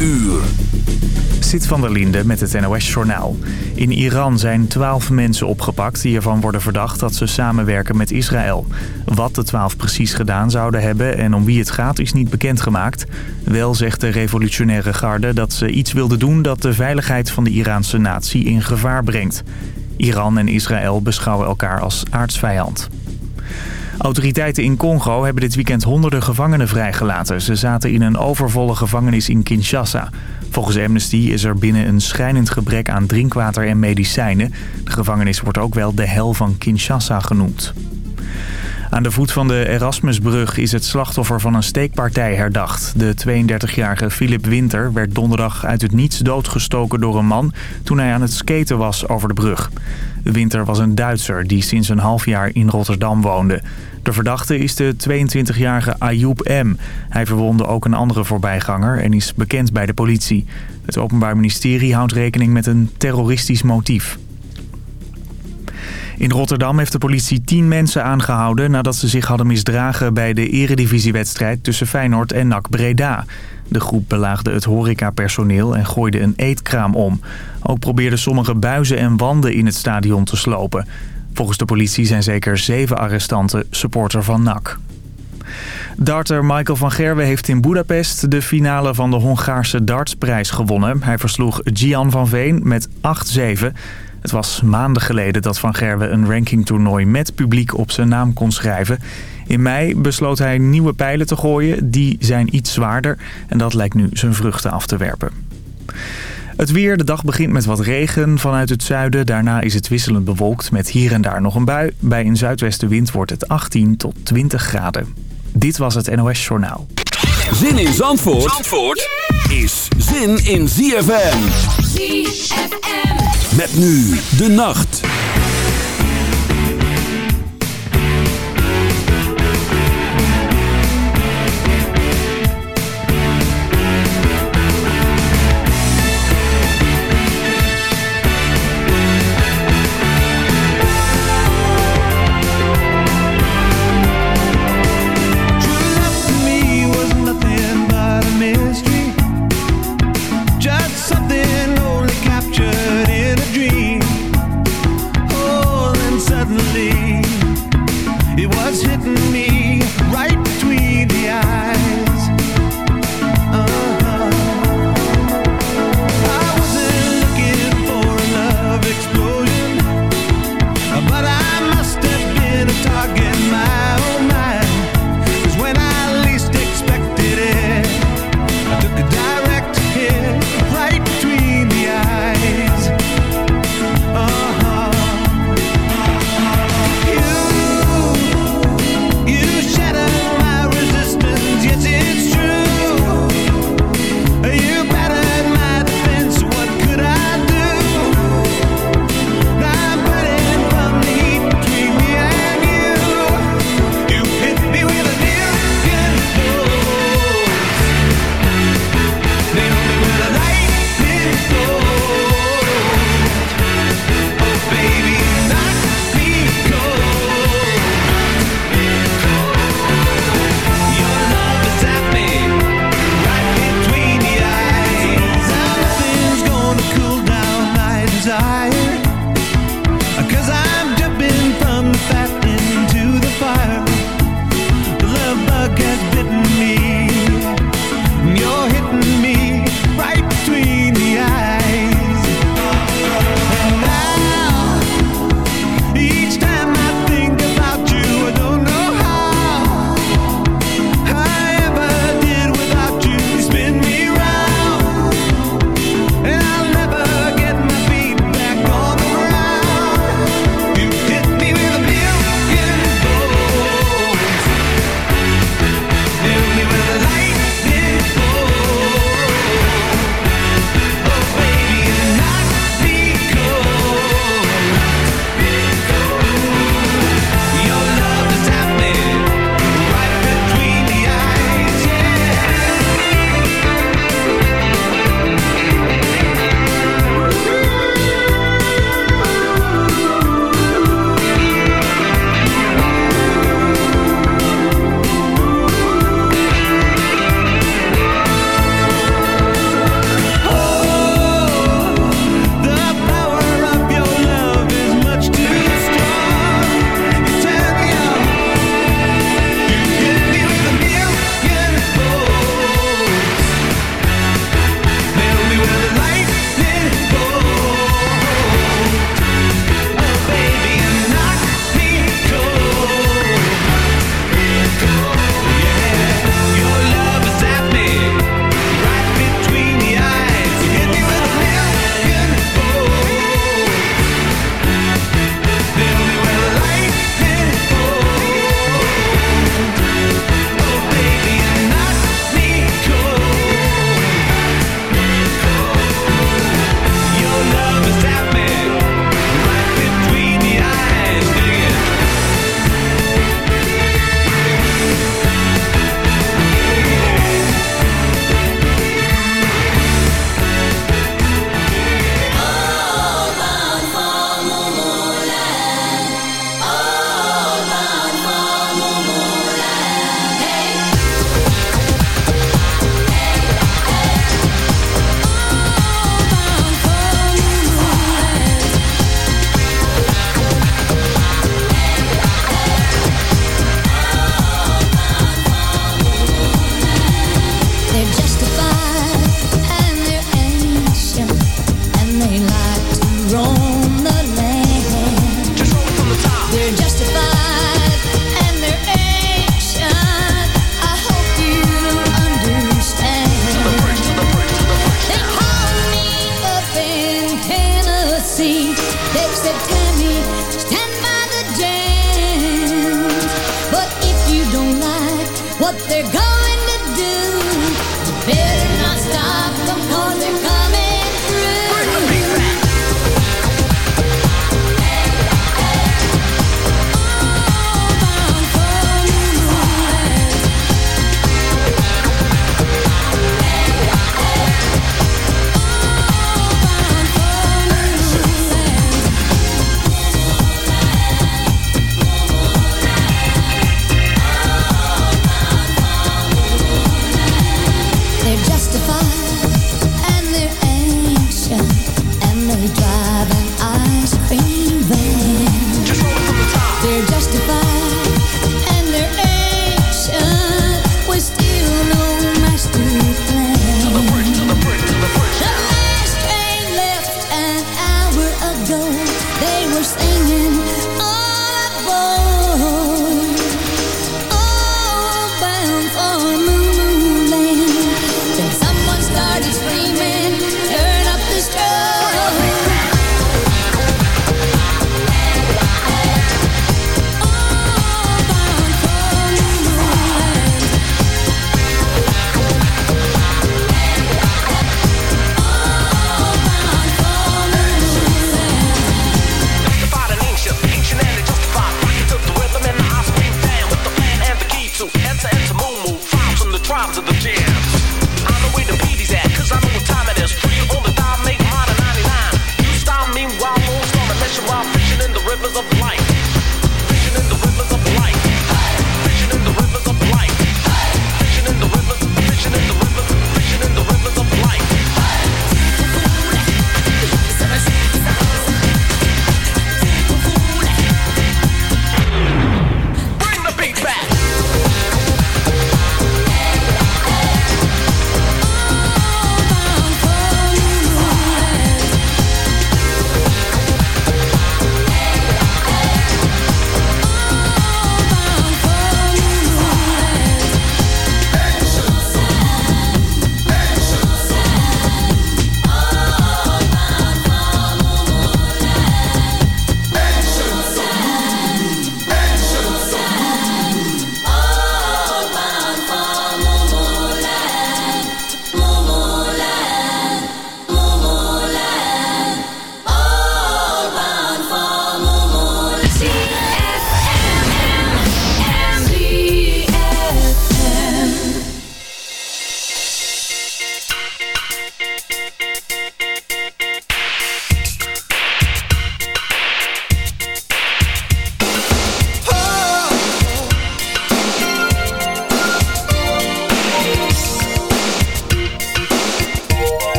uur. Zit van der Linde met het NOS-journaal. In Iran zijn twaalf mensen opgepakt die ervan worden verdacht dat ze samenwerken met Israël. Wat de twaalf precies gedaan zouden hebben en om wie het gaat is niet bekendgemaakt. Wel zegt de revolutionaire garde dat ze iets wilden doen dat de veiligheid van de Iraanse natie in gevaar brengt. Iran en Israël beschouwen elkaar als aardsvijand. Autoriteiten in Congo hebben dit weekend honderden gevangenen vrijgelaten. Ze zaten in een overvolle gevangenis in Kinshasa. Volgens Amnesty is er binnen een schrijnend gebrek aan drinkwater en medicijnen. De gevangenis wordt ook wel de hel van Kinshasa genoemd. Aan de voet van de Erasmusbrug is het slachtoffer van een steekpartij herdacht. De 32-jarige Philip Winter werd donderdag uit het niets doodgestoken door een man... toen hij aan het skaten was over de brug. Winter was een Duitser die sinds een half jaar in Rotterdam woonde. De verdachte is de 22-jarige Ayoub M. Hij verwonde ook een andere voorbijganger en is bekend bij de politie. Het Openbaar Ministerie houdt rekening met een terroristisch motief. In Rotterdam heeft de politie tien mensen aangehouden... nadat ze zich hadden misdragen bij de eredivisiewedstrijd tussen Feyenoord en NAC Breda. De groep belaagde het horecapersoneel en gooide een eetkraam om. Ook probeerden sommige buizen en wanden in het stadion te slopen. Volgens de politie zijn zeker zeven arrestanten supporter van NAC. Darter Michael van Gerwen heeft in Budapest de finale van de Hongaarse dartsprijs gewonnen. Hij versloeg Gian van Veen met 8-7. Het was maanden geleden dat Van Gerwen een rankingtoernooi met publiek op zijn naam kon schrijven. In mei besloot hij nieuwe pijlen te gooien. Die zijn iets zwaarder en dat lijkt nu zijn vruchten af te werpen. Het weer, de dag begint met wat regen vanuit het zuiden. Daarna is het wisselend bewolkt met hier en daar nog een bui. Bij een zuidwestenwind wordt het 18 tot 20 graden. Dit was het NOS Journaal. Zin in Zandvoort, Zandvoort is zin in ZFM. ZFM. Met nu de nacht.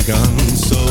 begun. So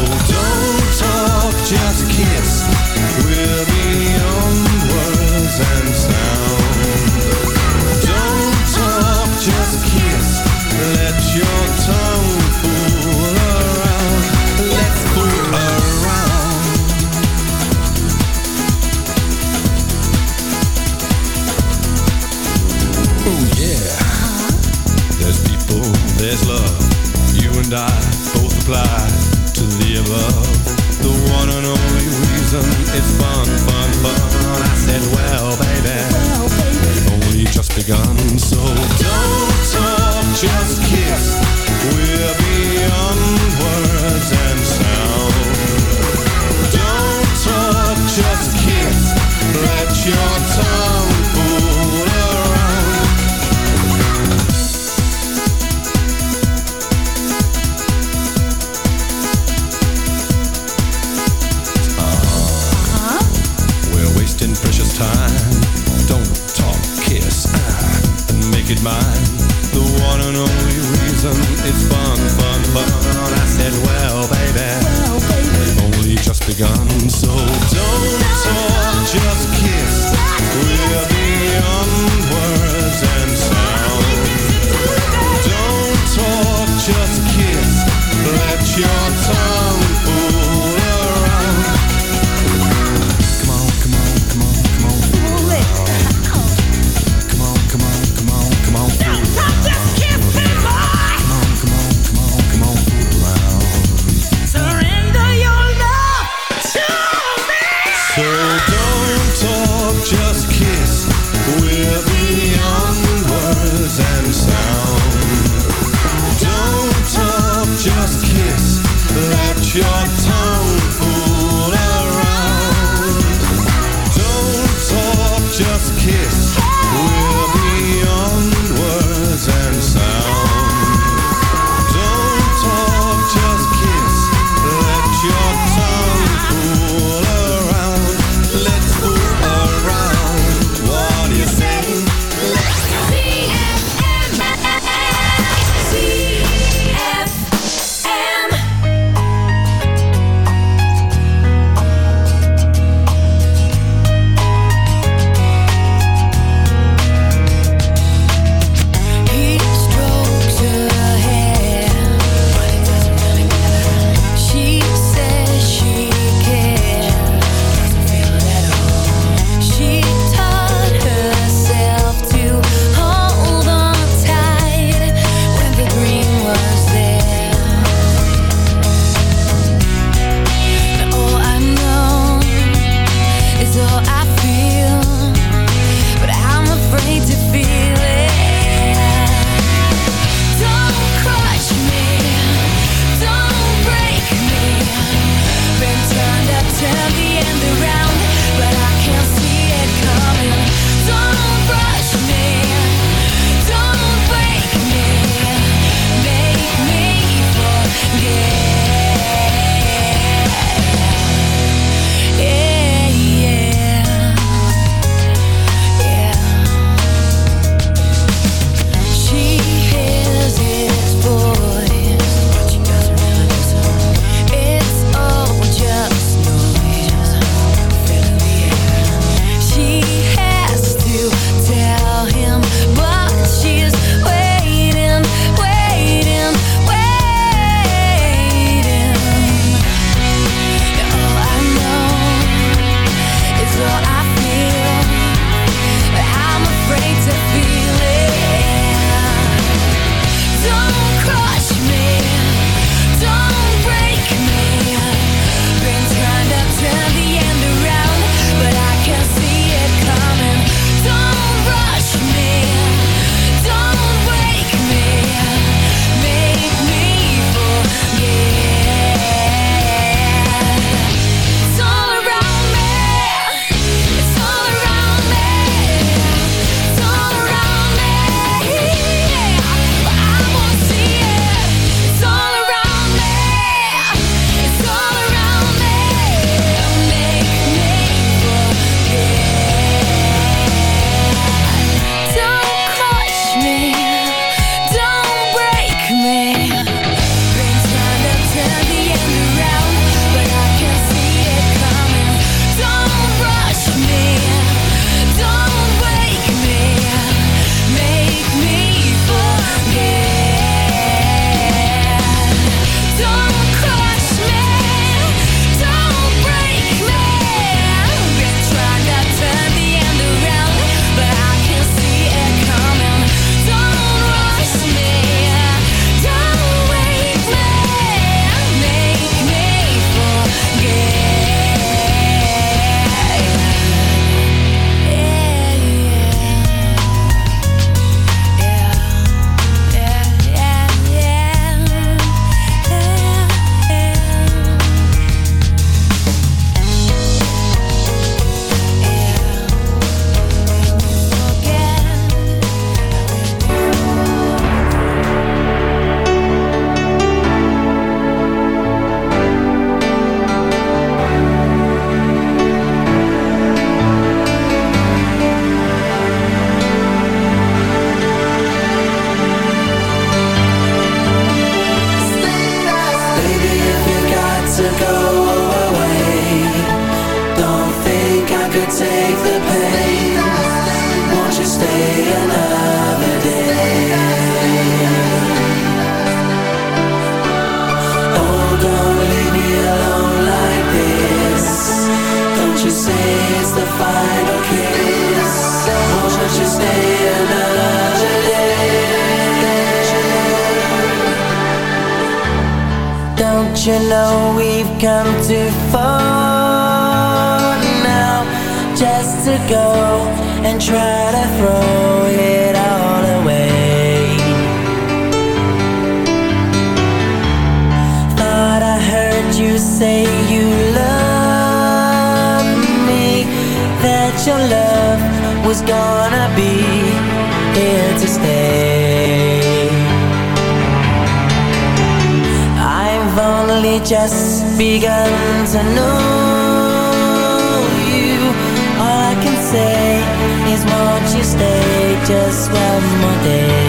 of my day.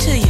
to you.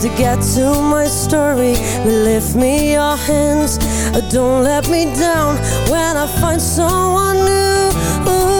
to get to my story. But lift me your hands Don't let me down When I find someone new.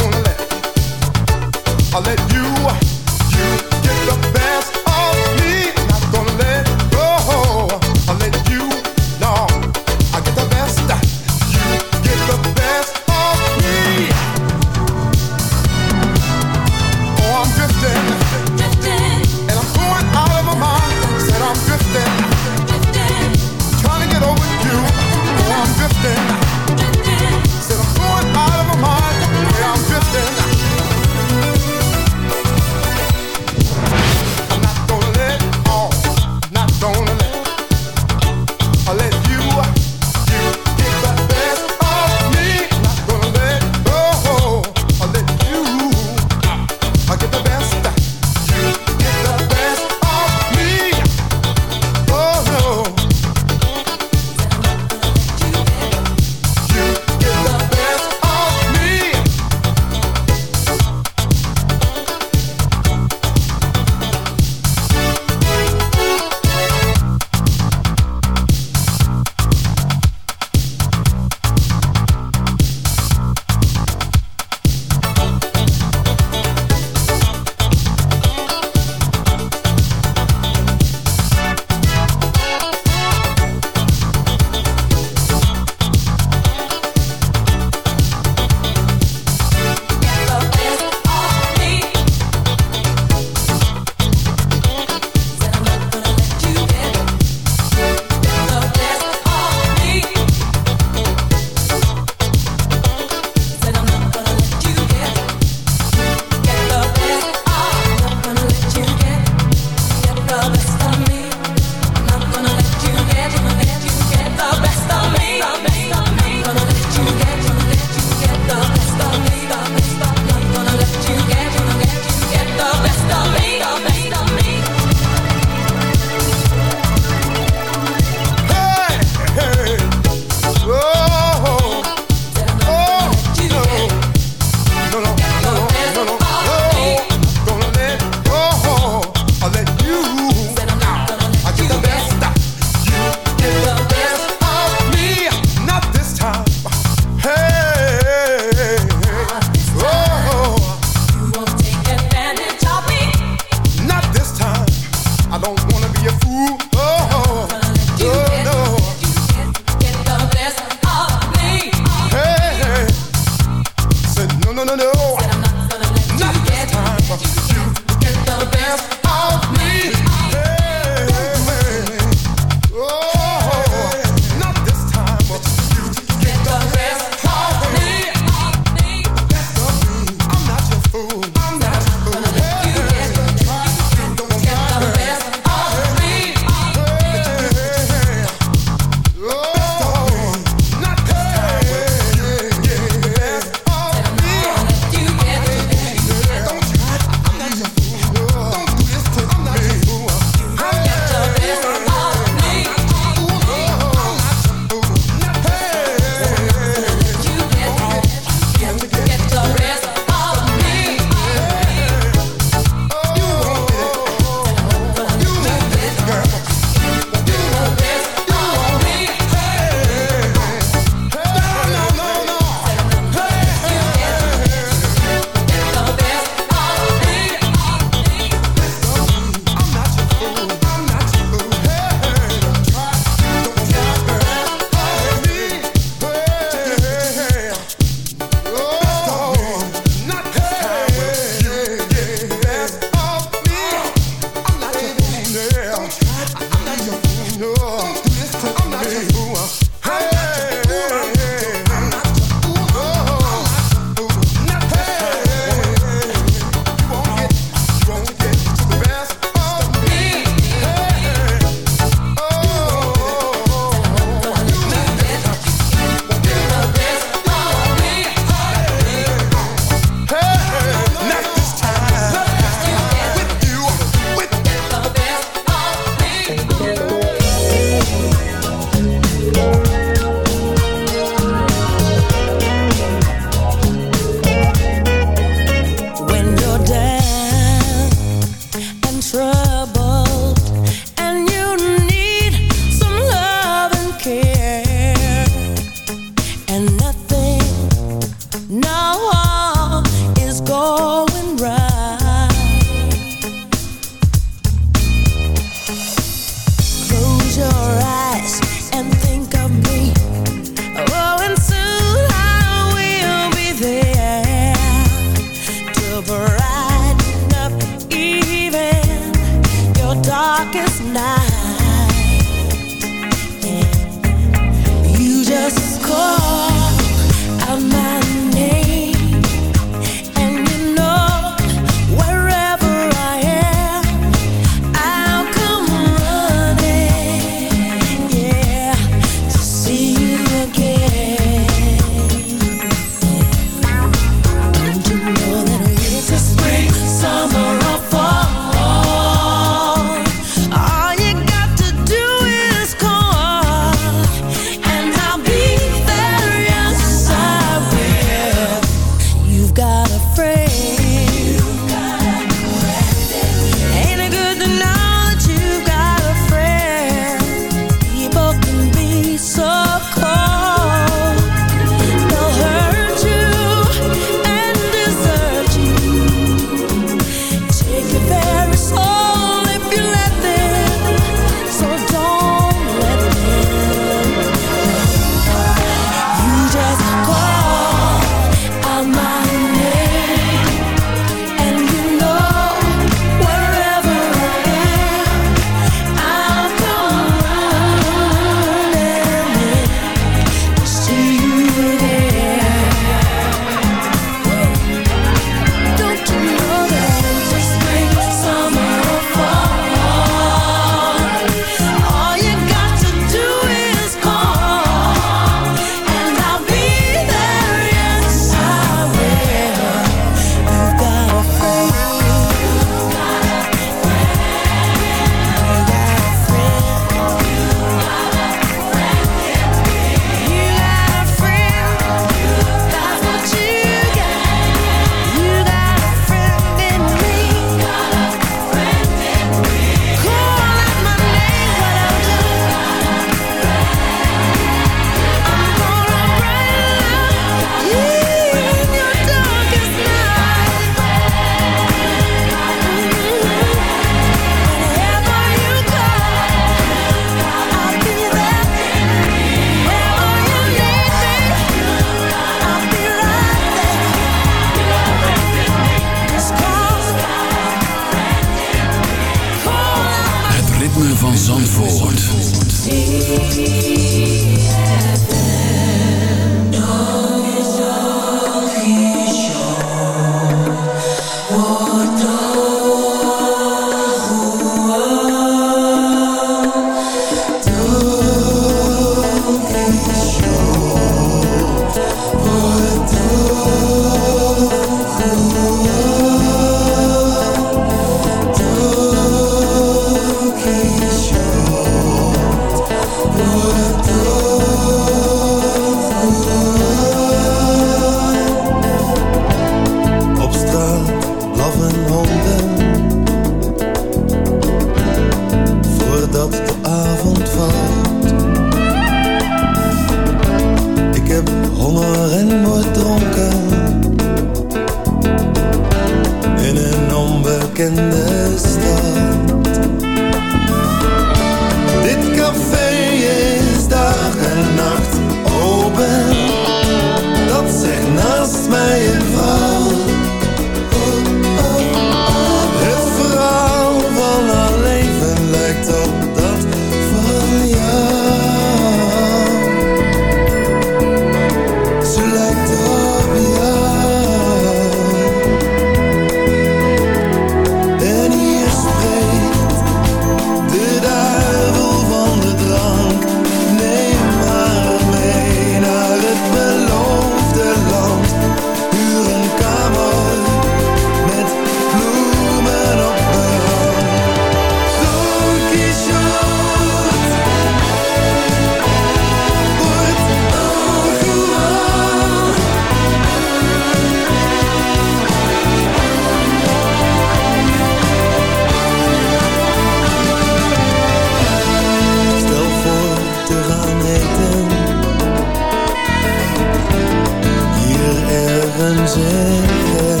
Gent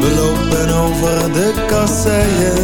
We lopen over de kasseien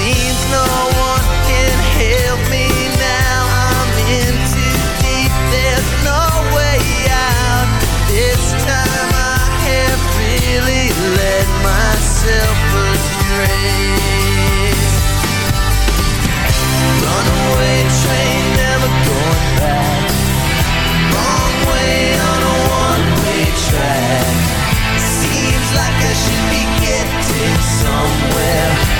no one can help me now. I'm in too deep. There's no way out. This time I have really let myself astray. Runaway train, never going back. Wrong way on a one-way track. Seems like I should be getting somewhere.